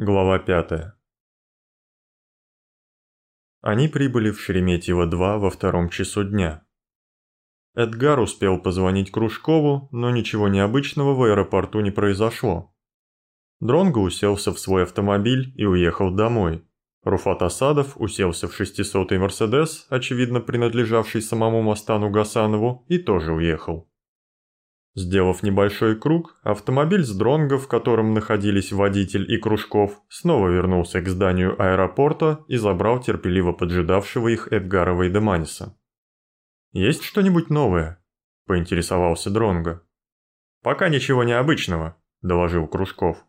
Глава 5 Они прибыли в Шереметьево-2 во втором часу дня. Эдгар успел позвонить Кружкову, но ничего необычного в аэропорту не произошло. Дронго уселся в свой автомобиль и уехал домой. Руфат Асадов уселся в 600-й Мерседес, очевидно принадлежавший самому Мастану Гасанову, и тоже уехал. Сделав небольшой круг, автомобиль с дронго, в котором находились водитель и Кружков, снова вернулся к зданию аэропорта и забрал терпеливо поджидавшего их Эдгара Вейдеманиса. «Есть что-нибудь новое?» – поинтересовался дронго «Пока ничего необычного», – доложил Кружков.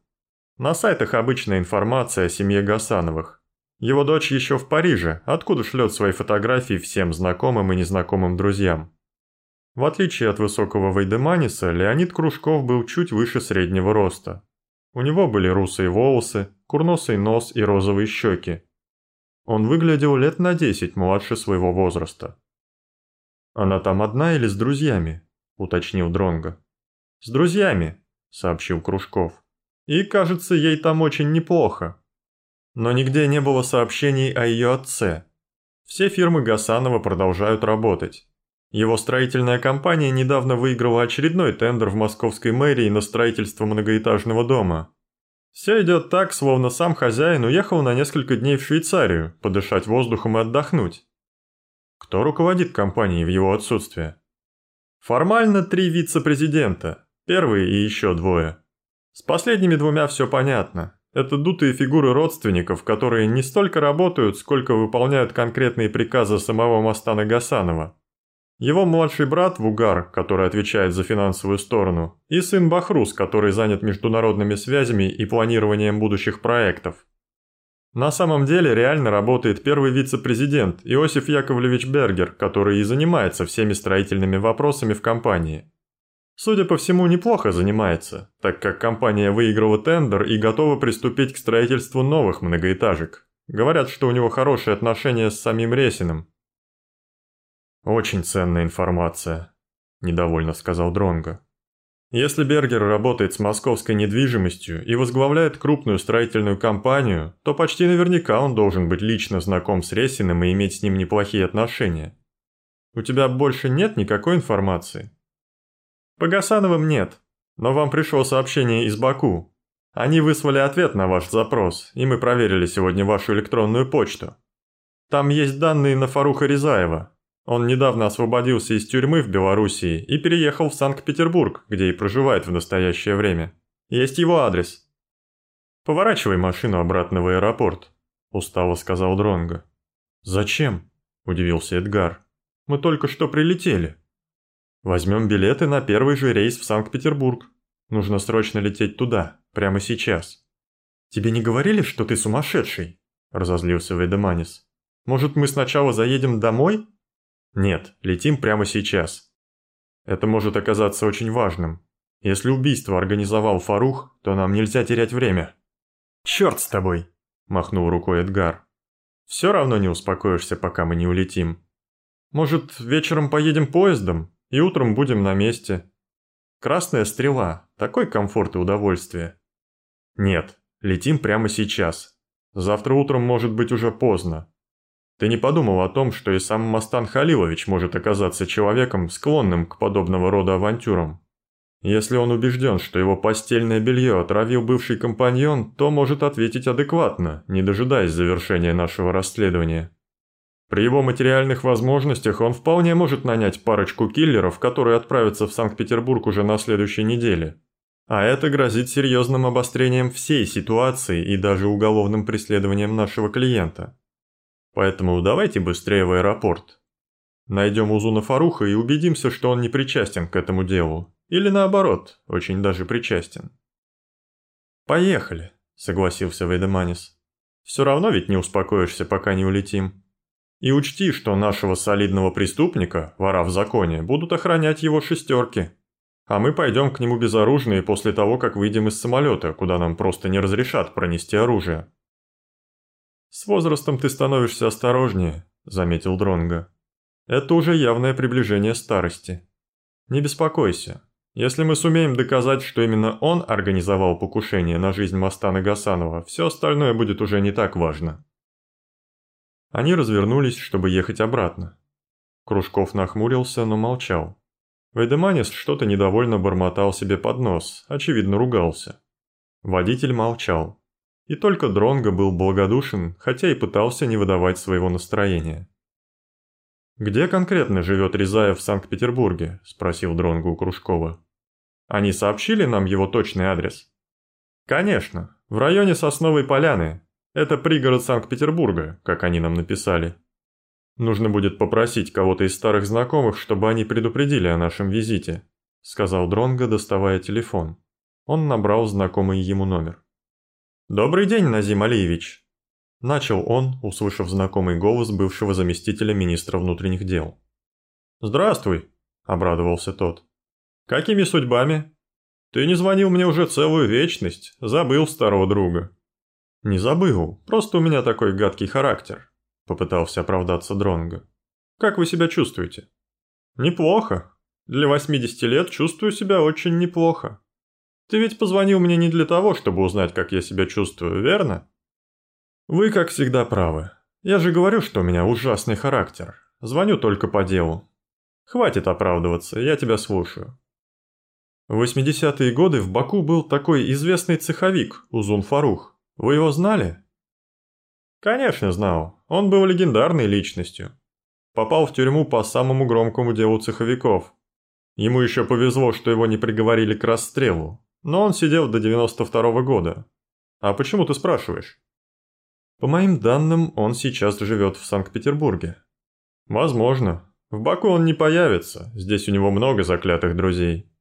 «На сайтах обычная информация о семье Гасановых. Его дочь еще в Париже, откуда шлет свои фотографии всем знакомым и незнакомым друзьям. В отличие от высокого Вейдеманиса, Леонид Кружков был чуть выше среднего роста. У него были русые волосы, курносый нос и розовые щеки. Он выглядел лет на 10 младше своего возраста. «Она там одна или с друзьями?» – уточнил Дронго. «С друзьями», – сообщил Кружков. «И, кажется, ей там очень неплохо. Но нигде не было сообщений о ее отце. Все фирмы Гасанова продолжают работать. Его строительная компания недавно выиграла очередной тендер в московской мэрии на строительство многоэтажного дома. Все идет так, словно сам хозяин уехал на несколько дней в Швейцарию, подышать воздухом и отдохнуть. Кто руководит компанией в его отсутствие? Формально три вице-президента, первый и еще двое. С последними двумя все понятно. Это дутые фигуры родственников, которые не столько работают, сколько выполняют конкретные приказы самого Мастана Гасанова. Его младший брат Вугар, который отвечает за финансовую сторону, и сын Бахрус, который занят международными связями и планированием будущих проектов. На самом деле реально работает первый вице-президент Иосиф Яковлевич Бергер, который и занимается всеми строительными вопросами в компании. Судя по всему, неплохо занимается, так как компания выиграла тендер и готова приступить к строительству новых многоэтажек. Говорят, что у него хорошие отношения с самим Ресиным, «Очень ценная информация», – недовольно сказал Дронго. «Если Бергер работает с московской недвижимостью и возглавляет крупную строительную компанию, то почти наверняка он должен быть лично знаком с Ресиным и иметь с ним неплохие отношения. У тебя больше нет никакой информации?» «По Гасановым нет, но вам пришло сообщение из Баку. Они выслали ответ на ваш запрос, и мы проверили сегодня вашу электронную почту. Там есть данные на Фаруха Ризаева, он недавно освободился из тюрьмы в Белоруссии и переехал в Санкт-Петербург, где и проживает в настоящее время. Есть его адрес. «Поворачивай машину обратно в аэропорт», – устало сказал Дронго. «Зачем?» – удивился Эдгар. «Мы только что прилетели. Возьмем билеты на первый же рейс в Санкт-Петербург. Нужно срочно лететь туда, прямо сейчас». «Тебе не говорили, что ты сумасшедший?» – разозлился Вейдеманис. «Может, мы сначала заедем домой?» Нет, летим прямо сейчас. Это может оказаться очень важным. Если убийство организовал Фарух, то нам нельзя терять время. Черт с тобой, махнул рукой Эдгар. Все равно не успокоишься, пока мы не улетим. Может, вечером поедем поездом и утром будем на месте. Красная стрела, такой комфорт и удовольствие. Нет, летим прямо сейчас. Завтра утром может быть уже поздно. Ты не подумал о том, что и сам Мастан Халилович может оказаться человеком, склонным к подобного рода авантюрам. Если он убежден, что его постельное белье отравил бывший компаньон, то может ответить адекватно, не дожидаясь завершения нашего расследования. При его материальных возможностях он вполне может нанять парочку киллеров, которые отправятся в Санкт-Петербург уже на следующей неделе. А это грозит серьезным обострением всей ситуации и даже уголовным преследованием нашего клиента. Поэтому давайте быстрее в аэропорт. Найдем Узуна Фаруха и убедимся, что он не причастен к этому делу. Или наоборот, очень даже причастен. «Поехали», — согласился Вейдеманис. «Все равно ведь не успокоишься, пока не улетим. И учти, что нашего солидного преступника, вора в законе, будут охранять его шестерки. А мы пойдем к нему безоружные после того, как выйдем из самолета, куда нам просто не разрешат пронести оружие». «С возрастом ты становишься осторожнее», – заметил Дронго. «Это уже явное приближение старости. Не беспокойся. Если мы сумеем доказать, что именно он организовал покушение на жизнь Мастана Гасанова, все остальное будет уже не так важно. Они развернулись, чтобы ехать обратно. Кружков нахмурился, но молчал. Вейдеманис что-то недовольно бормотал себе под нос, очевидно ругался. Водитель молчал. И только Дронго был благодушен, хотя и пытался не выдавать своего настроения. «Где конкретно живет Рязаев в Санкт-Петербурге?» – спросил Дронго у Кружкова. «Они сообщили нам его точный адрес?» «Конечно, в районе Сосновой Поляны. Это пригород Санкт-Петербурга, как они нам написали». «Нужно будет попросить кого-то из старых знакомых, чтобы они предупредили о нашем визите», – сказал Дронго, доставая телефон. Он набрал знакомый ему номер. «Добрый день, Назим Алиевич!» Начал он, услышав знакомый голос бывшего заместителя министра внутренних дел. «Здравствуй!» – обрадовался тот. «Какими судьбами? Ты не звонил мне уже целую вечность, забыл старого друга». «Не забыл, просто у меня такой гадкий характер попытался оправдаться Дронго. Как вы себя чувствуете? Неплохо. Для 80 лет чувствую себя очень неплохо. Ты ведь позвонил мне не для того, чтобы узнать, как я себя чувствую, верно? Вы, как всегда, правы. Я же говорю, что у меня ужасный характер. Звоню только по делу. Хватит оправдываться, я тебя слушаю. В 80-е годы в Баку был такой известный цеховик Узун Фарух. Вы его знали? Конечно, знал. Он был легендарной личностью. Попал в тюрьму по самому громкому делу цеховиков. Ему еще повезло, что его не приговорили к расстрелу. Но он сидел до 92 -го года. А почему ты спрашиваешь? По моим данным, он сейчас живет в Санкт-Петербурге. Возможно. В Баку он не появится, здесь у него много заклятых друзей.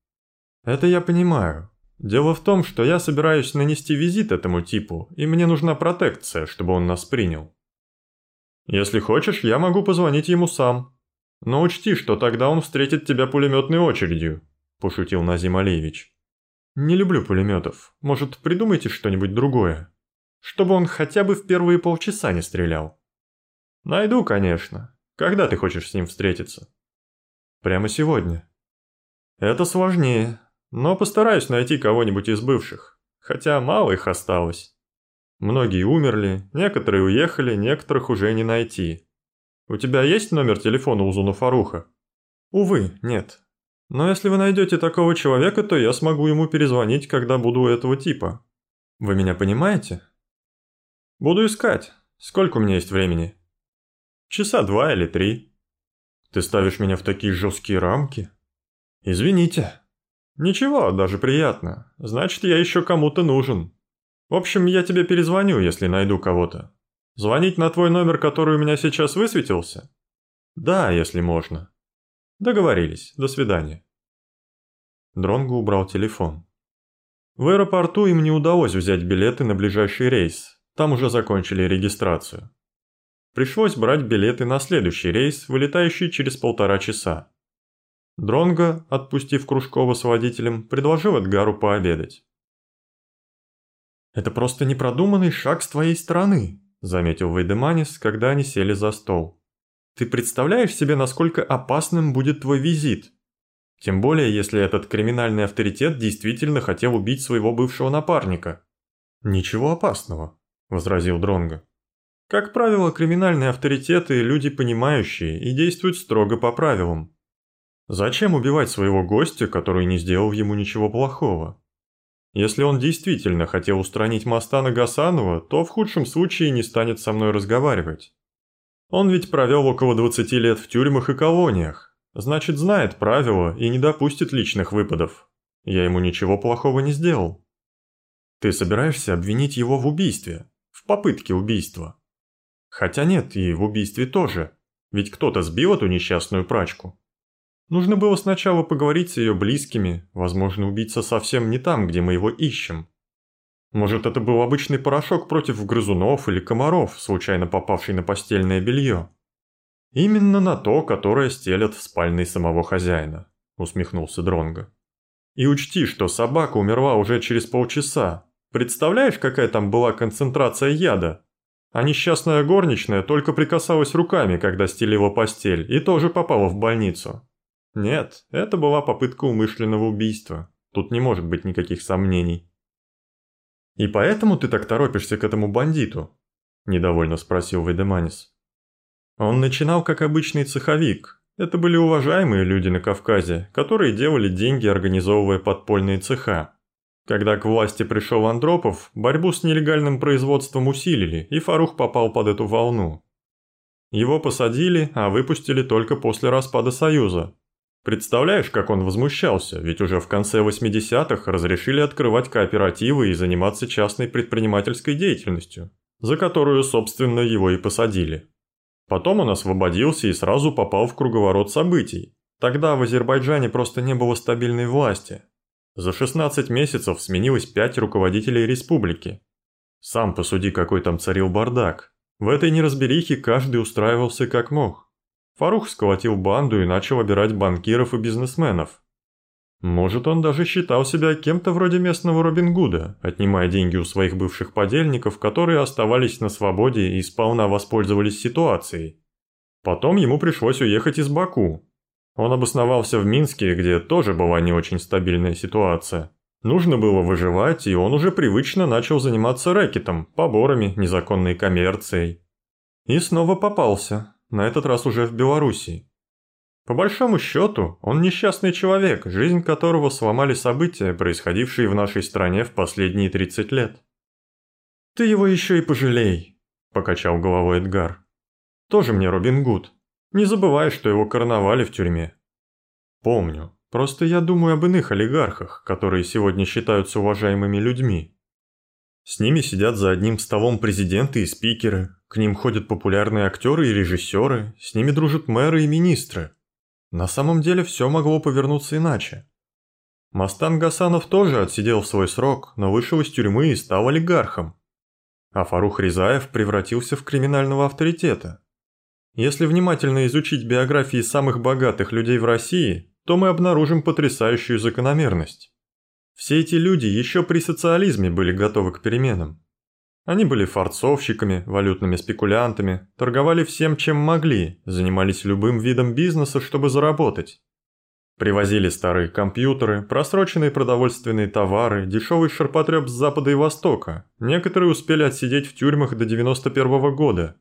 Это я понимаю. Дело в том, что я собираюсь нанести визит этому типу, и мне нужна протекция, чтобы он нас принял. Если хочешь, я могу позвонить ему сам. Но учти, что тогда он встретит тебя пулеметной очередью», – пошутил Назим Алиевич. «Не люблю пулеметов. Может, придумайте что-нибудь другое? Чтобы он хотя бы в первые полчаса не стрелял». «Найду, конечно. Когда ты хочешь с ним встретиться?» «Прямо сегодня». «Это сложнее, но постараюсь найти кого-нибудь из бывших, хотя мало их осталось. Многие умерли, некоторые уехали, некоторых уже не найти. У тебя есть номер телефона у Зуна Фаруха? Увы, нет. Но если вы найдете такого человека, то я смогу ему перезвонить, когда буду у этого типа. Вы меня понимаете? Буду искать. Сколько у меня есть времени? Часа два или три. Ты ставишь меня в такие жесткие рамки? Извините. «Ничего, даже приятно. Значит, я еще кому-то нужен. В общем, я тебе перезвоню, если найду кого-то. Звонить на твой номер, который у меня сейчас высветился? Да, если можно. Договорились. До свидания». Дронго убрал телефон. В аэропорту им не удалось взять билеты на ближайший рейс. Там уже закончили регистрацию. Пришлось брать билеты на следующий рейс, вылетающий через полтора часа. Дронго, отпустив Кружкова с водителем, предложил Эдгару пообедать. «Это просто непродуманный шаг с твоей стороны», – заметил Вейдеманис, когда они сели за стол. «Ты представляешь себе, насколько опасным будет твой визит? Тем более, если этот криминальный авторитет действительно хотел убить своего бывшего напарника». «Ничего опасного», – возразил Дронго. «Как правило, криминальные авторитеты – люди понимающие и действуют строго по правилам. Зачем убивать своего гостя, который не сделал ему ничего плохого? Если он действительно хотел устранить Мастана Гасанова, то в худшем случае не станет со мной разговаривать. Он ведь провел около 20 лет в тюрьмах и колониях, значит знает правила и не допустит личных выпадов. Я ему ничего плохого не сделал. Ты собираешься обвинить его в убийстве, в попытке убийства. Хотя нет, и в убийстве тоже, ведь кто-то сбил эту несчастную прачку. Нужно было сначала поговорить с ее близкими, возможно, убийца совсем не там, где мы его ищем. Может, это был обычный порошок против грызунов или комаров, случайно попавший на постельное белье. Именно на то, которое стелят в спальной самого хозяина, усмехнулся Дронго. И учти, что собака умерла уже через полчаса. Представляешь, какая там была концентрация яда? А несчастная горничная только прикасалась руками, когда стелила постель, и тоже попала в больницу. Нет, это была попытка умышленного убийства. Тут не может быть никаких сомнений. «И поэтому ты так торопишься к этому бандиту?» – недовольно спросил Вейдеманис. Он начинал как обычный цеховик. Это были уважаемые люди на Кавказе, которые делали деньги, организовывая подпольные цеха. Когда к власти пришел Андропов, борьбу с нелегальным производством усилили, и Фарух попал под эту волну. Его посадили, а выпустили только после распада Союза, Представляешь, как он возмущался, ведь уже в конце 80-х разрешили открывать кооперативы и заниматься частной предпринимательской деятельностью, за которую, собственно, его и посадили. Потом он освободился и сразу попал в круговорот событий. Тогда в Азербайджане просто не было стабильной власти. За 16 месяцев сменилось 5 руководителей республики. Сам посуди, какой там царил бардак. В этой неразберихе каждый устраивался как мог. Фарух сколотил банду и начал обирать банкиров и бизнесменов. Может, он даже считал себя кем-то вроде местного Робин Гуда, отнимая деньги у своих бывших подельников, которые оставались на свободе и сполна воспользовались ситуацией. Потом ему пришлось уехать из Баку. Он обосновался в Минске, где тоже была не очень стабильная ситуация. Нужно было выживать, и он уже привычно начал заниматься рэкетом, поборами, незаконной коммерцией. И снова попался на этот раз уже в Белоруссии. По большому счету, он несчастный человек, жизнь которого сломали события, происходившие в нашей стране в последние 30 лет. «Ты его еще и пожалей», – покачал головой Эдгар. «Тоже мне Робин Гуд. Не забывай, что его короновали в тюрьме». «Помню. Просто я думаю об иных олигархах, которые сегодня считаются уважаемыми людьми. С ними сидят за одним столом президенты и спикеры, к ним ходят популярные актеры и режиссеры, с ними дружат мэры и министры. На самом деле все могло повернуться иначе. Мастан Гасанов тоже отсидел свой срок, но вышел из тюрьмы и стал олигархом. А Фарух Ризаев превратился в криминального авторитета. Если внимательно изучить биографии самых богатых людей в России, то мы обнаружим потрясающую закономерность. Все эти люди еще при социализме были готовы к переменам. Они были форцовщиками, валютными спекулянтами, торговали всем, чем могли, занимались любым видом бизнеса, чтобы заработать. Привозили старые компьютеры, просроченные продовольственные товары, дешевый ширпотреб с запада и востока. Некоторые успели отсидеть в тюрьмах до 91 -го года.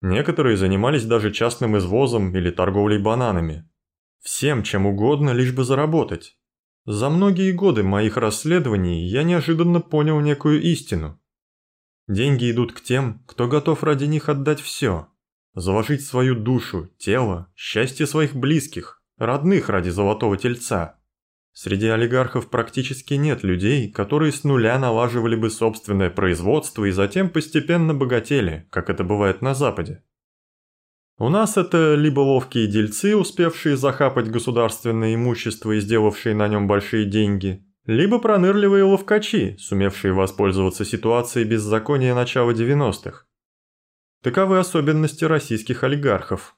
Некоторые занимались даже частным извозом или торговлей бананами. Всем, чем угодно, лишь бы заработать. За многие годы моих расследований я неожиданно понял некую истину. Деньги идут к тем, кто готов ради них отдать все. Заложить свою душу, тело, счастье своих близких, родных ради золотого тельца. Среди олигархов практически нет людей, которые с нуля налаживали бы собственное производство и затем постепенно богатели, как это бывает на Западе. У нас это либо ловкие дельцы, успевшие захапать государственное имущество и сделавшие на нем большие деньги, либо пронырливые ловкачи, сумевшие воспользоваться ситуацией беззакония начала 90-х. Таковы особенности российских олигархов.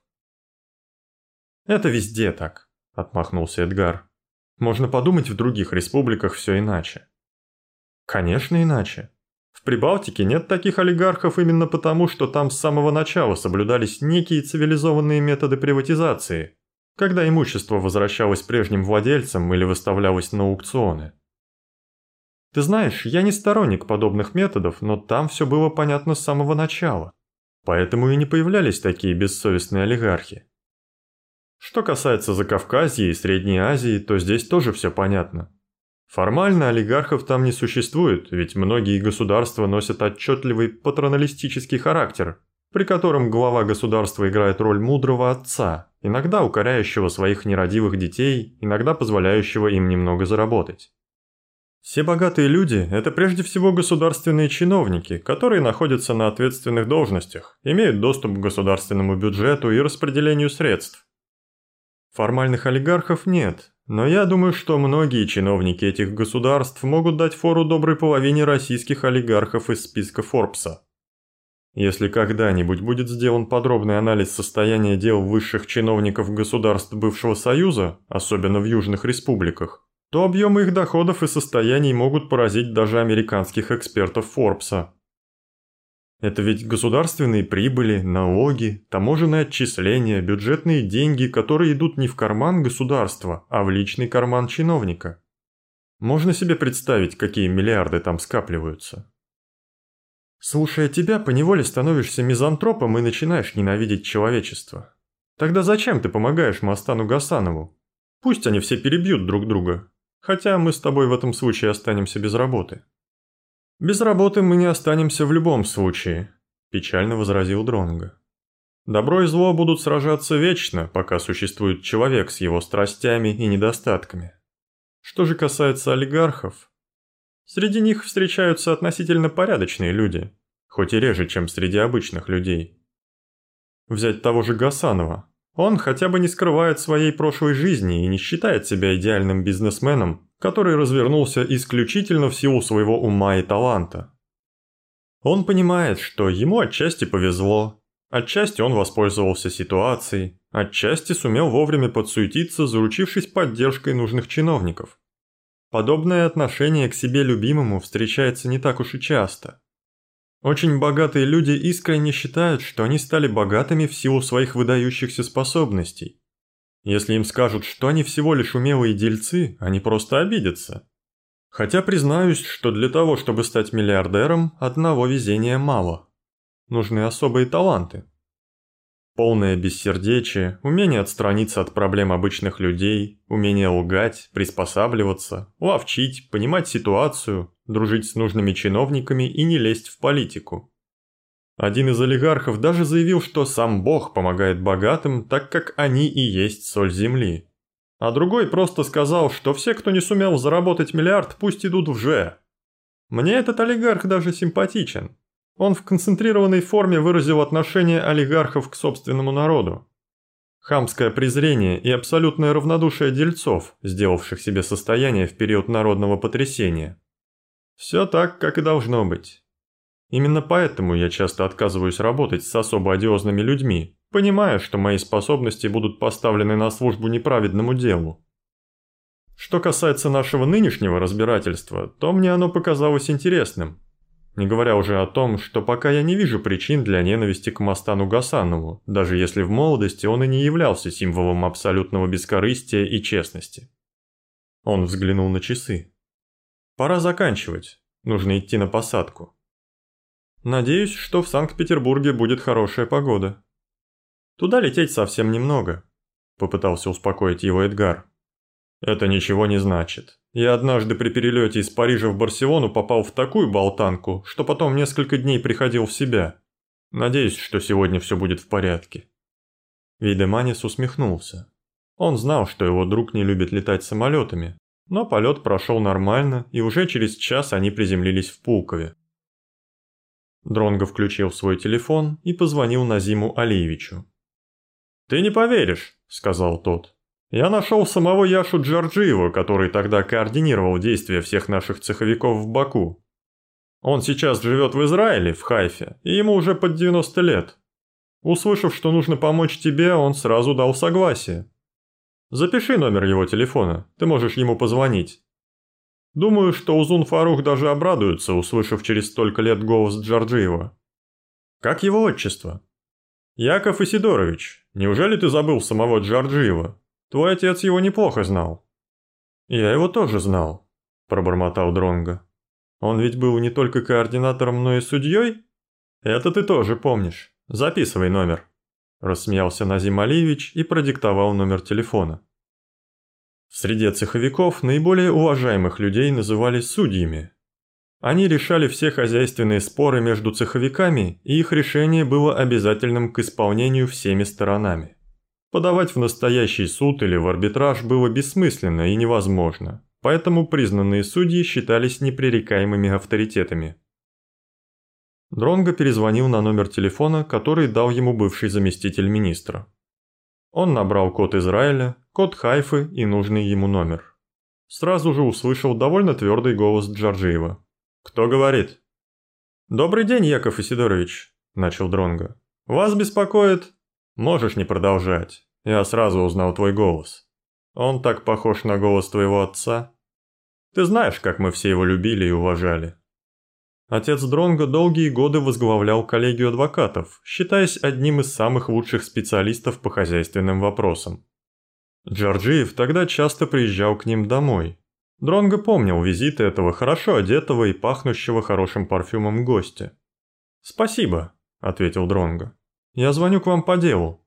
«Это везде так», – отмахнулся Эдгар. «Можно подумать, в других республиках все иначе». «Конечно иначе. В Прибалтике нет таких олигархов именно потому, что там с самого начала соблюдались некие цивилизованные методы приватизации, когда имущество возвращалось прежним владельцам или выставлялось на аукционы. Ты знаешь, я не сторонник подобных методов, но там все было понятно с самого начала. Поэтому и не появлялись такие бессовестные олигархи. Что касается Закавказья и Средней Азии, то здесь тоже все понятно. Формально олигархов там не существует, ведь многие государства носят отчетливый патроналистический характер, при котором глава государства играет роль мудрого отца, иногда укоряющего своих нерадивых детей, иногда позволяющего им немного заработать. Все богатые люди – это прежде всего государственные чиновники, которые находятся на ответственных должностях, имеют доступ к государственному бюджету и распределению средств. Формальных олигархов нет, но я думаю, что многие чиновники этих государств могут дать фору доброй половине российских олигархов из списка Форбса. Если когда-нибудь будет сделан подробный анализ состояния дел высших чиновников государств бывшего Союза, особенно в южных республиках, то объемы их доходов и состояний могут поразить даже американских экспертов Форбса. Это ведь государственные прибыли, налоги, таможенные отчисления, бюджетные деньги, которые идут не в карман государства, а в личный карман чиновника. Можно себе представить, какие миллиарды там скапливаются. Слушая тебя, поневоле становишься мизантропом и начинаешь ненавидеть человечество. Тогда зачем ты помогаешь Мастану Гасанову? Пусть они все перебьют друг друга. Хотя мы с тобой в этом случае останемся без работы. «Без работы мы не останемся в любом случае», – печально возразил Дронго. «Добро и зло будут сражаться вечно, пока существует человек с его страстями и недостатками. Что же касается олигархов, среди них встречаются относительно порядочные люди, хоть и реже, чем среди обычных людей. Взять того же Гасанова. Он хотя бы не скрывает своей прошлой жизни и не считает себя идеальным бизнесменом, который развернулся исключительно в силу своего ума и таланта. Он понимает, что ему отчасти повезло, отчасти он воспользовался ситуацией, отчасти сумел вовремя подсуетиться, заручившись поддержкой нужных чиновников. Подобное отношение к себе любимому встречается не так уж и часто. Очень богатые люди искренне считают, что они стали богатыми в силу своих выдающихся способностей, если им скажут, что они всего лишь умелые дельцы, они просто обидятся. Хотя признаюсь, что для того, чтобы стать миллиардером, одного везения мало. Нужны особые таланты. Полное бессердечие, умение отстраниться от проблем обычных людей, умение лгать, приспосабливаться, ловчить, понимать ситуацию, дружить с нужными чиновниками и не лезть в политику. Один из олигархов даже заявил, что сам Бог помогает богатым, так как они и есть соль земли. А другой просто сказал, что все, кто не сумел заработать миллиард, пусть идут в Ж. Мне этот олигарх даже симпатичен. Он в концентрированной форме выразил отношение олигархов к собственному народу. Хамское презрение и абсолютное равнодушие дельцов, сделавших себе состояние в период народного потрясения. Все так, как и должно быть. Именно поэтому я часто отказываюсь работать с особо одиозными людьми, понимая, что мои способности будут поставлены на службу неправедному делу. Что касается нашего нынешнего разбирательства, то мне оно показалось интересным. Не говоря уже о том, что пока я не вижу причин для ненависти к Мастану Гасанову, даже если в молодости он и не являлся символом абсолютного бескорыстия и честности. Он взглянул на часы. «Пора заканчивать, нужно идти на посадку». Надеюсь, что в Санкт-Петербурге будет хорошая погода. Туда лететь совсем немного, попытался успокоить его Эдгар. Это ничего не значит. Я однажды при перелете из Парижа в Барселону попал в такую болтанку, что потом несколько дней приходил в себя. Надеюсь, что сегодня все будет в порядке. Видеманис усмехнулся. Он знал, что его друг не любит летать самолетами, но полет прошел нормально, и уже через час они приземлились в Пулкове. Дронго включил свой телефон и позвонил Назиму Алиевичу. «Ты не поверишь», — сказал тот. «Я нашел самого Яшу Джорджиева, который тогда координировал действия всех наших цеховиков в Баку. Он сейчас живет в Израиле, в Хайфе, и ему уже под 90 лет. Услышав, что нужно помочь тебе, он сразу дал согласие. Запиши номер его телефона, ты можешь ему позвонить. Думаю, что Узун Фарух даже обрадуется, услышав через столько лет голос Джорджиева. Как его отчество? Яков Исидорович, неужели ты забыл самого Джорджиева? Твой отец его неплохо знал. Я его тоже знал, пробормотал Дронга. Он ведь был не только координатором, но и судьей? Это ты тоже помнишь. Записывай номер. Рассмеялся Назим Алиевич и продиктовал номер телефона. В среде цеховиков наиболее уважаемых людей называли судьями. Они решали все хозяйственные споры между цеховиками, и их решение было обязательным к исполнению всеми сторонами. Подавать в настоящий суд или в арбитраж было бессмысленно и невозможно, поэтому признанные судьи считались непререкаемыми авторитетами. Дронго перезвонил на номер телефона, который дал ему бывший заместитель министра. Он набрал код Израиля, код Хайфы и нужный ему номер. Сразу же услышал довольно твердый голос Джорджиева. «Кто говорит?» «Добрый день, Яков Исидорович», – начал Дронго. «Вас беспокоит?» «Можешь не продолжать. Я сразу узнал твой голос. Он так похож на голос твоего отца. Ты знаешь, как мы все его любили и уважали». Отец Дронга долгие годы возглавлял коллегию адвокатов, считаясь одним из самых лучших специалистов по хозяйственным вопросам. Джорджиев тогда часто приезжал к ним домой. Дронго помнил визиты этого хорошо одетого и пахнущего хорошим парфюмом гостя. «Спасибо», — ответил Дронго. «Я звоню к вам по делу».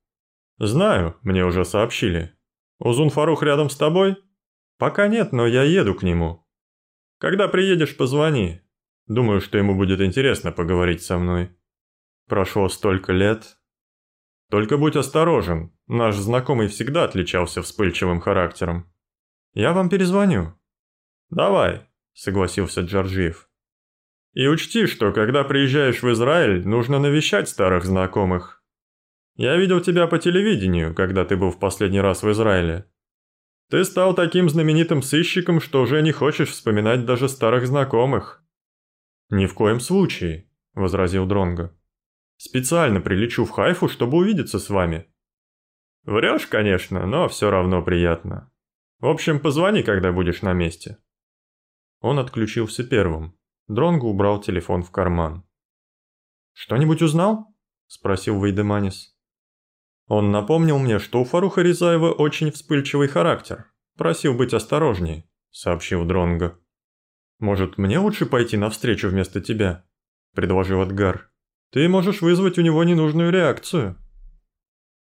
«Знаю, мне уже сообщили. Узун Фарух рядом с тобой?» «Пока нет, но я еду к нему». «Когда приедешь, позвони. Думаю, что ему будет интересно поговорить со мной. Прошло столько лет. Только будь осторожен, наш знакомый всегда отличался вспыльчивым характером. Я вам перезвоню. Давай, согласился Джорджиев. И учти, что когда приезжаешь в Израиль, нужно навещать старых знакомых. Я видел тебя по телевидению, когда ты был в последний раз в Израиле. Ты стал таким знаменитым сыщиком, что уже не хочешь вспоминать даже старых знакомых. «Ни в коем случае», – возразил Дронго. «Специально прилечу в Хайфу, чтобы увидеться с вами». «Врешь, конечно, но все равно приятно. В общем, позвони, когда будешь на месте». Он отключился первым. Дронго убрал телефон в карман. «Что-нибудь узнал?» – спросил Вейдеманис. Он напомнил мне, что у Фаруха Ризаева очень вспыльчивый характер. Просил быть осторожнее, сообщил Дронго. «Может, мне лучше пойти навстречу вместо тебя?» – предложил Эдгар. «Ты можешь вызвать у него ненужную реакцию».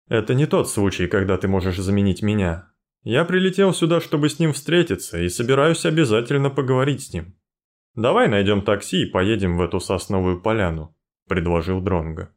«Это не тот случай, когда ты можешь заменить меня. Я прилетел сюда, чтобы с ним встретиться, и собираюсь обязательно поговорить с ним. Давай найдем такси и поедем в эту сосновую поляну», – предложил Дронго.